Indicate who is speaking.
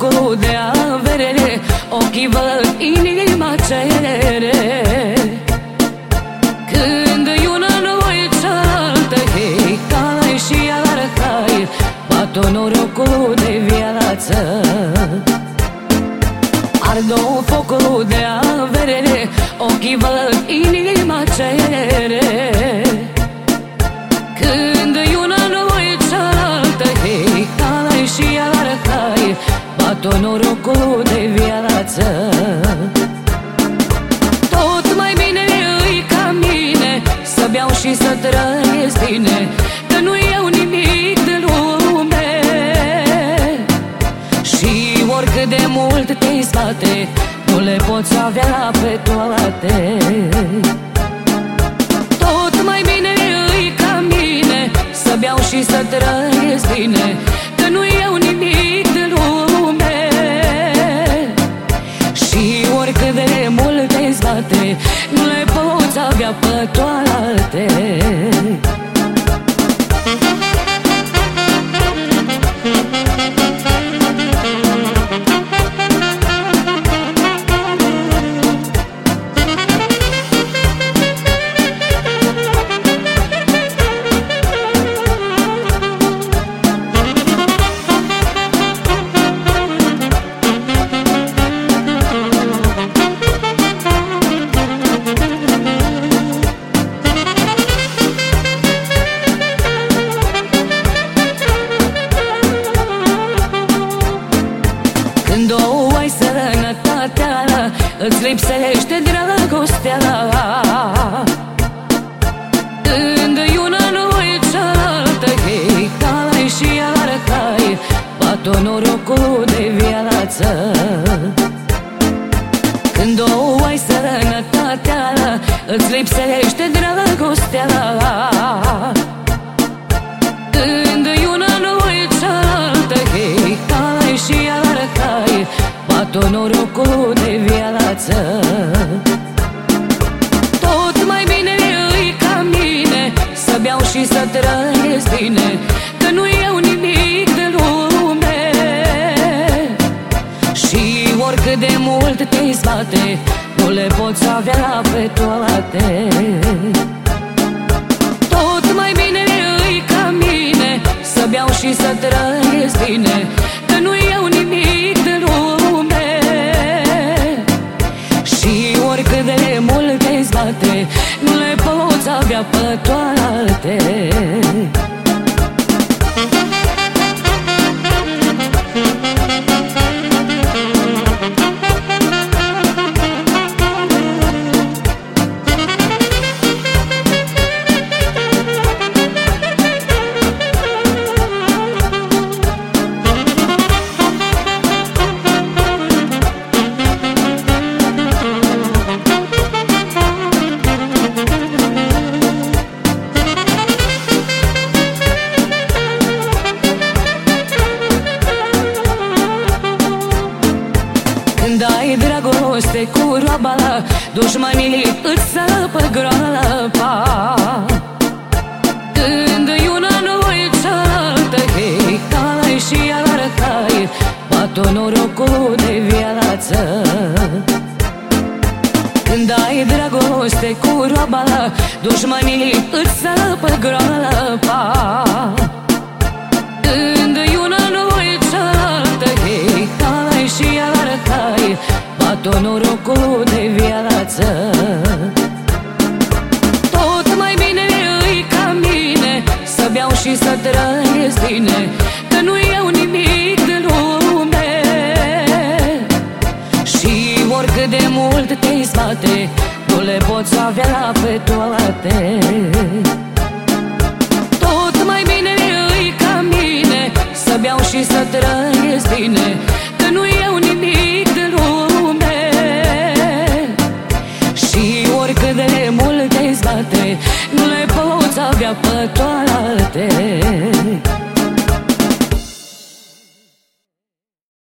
Speaker 1: norocul de avere Ochii văd, inima cere Când e una noi cealaltă Hei, calai și iar hai Bat-o norocul de viață. Ardo focul de avere Ochii văd, inima cere Când Bat-o norocul de viață. Tot mai bine îi ca mine Să beau și să trăiesc bine Că nu iau nimic de lume. Și oricât de mult te spate Nu le poți avea pe toate. Tot mai bine îi ca mine Să beau și să trăiesc bine avea pe Când o ai sănătatea Îți lipsește dragostea. Când e una nu e cealaltă Hei, calai și iar cai Bat-o norocul de viață. Când o ai sănătatea Îți lipsește dragostea Bat-o norocul de viață. Tot mai bine îi ca mine Să beau și să trăiesc bine Că nu iau nimic de lume. Și oricât de mult te zbate Nu le poți avea pe toate. Tot mai bine îi ca mine Să beau și să trăiesc bine Că nu iau poți avea pe toate roaba Dușmanii îți săpă groapa. Când e una nu e cealaltă Hei, calai și iar cai Bat-o norocul de viață. Când ai dragoste cu roaba Dușmanii îți săpă groapa și să trăiesc bine Că nu iau nimic de lume. Și oricât de mult te zbate Nu le poți avea pe toate. Tot mai bine îi ca mine Să beau și să trăiesc bine Că nu iau nimic de lume. Și oricât de mult te zbate Nu le poți avea pe toate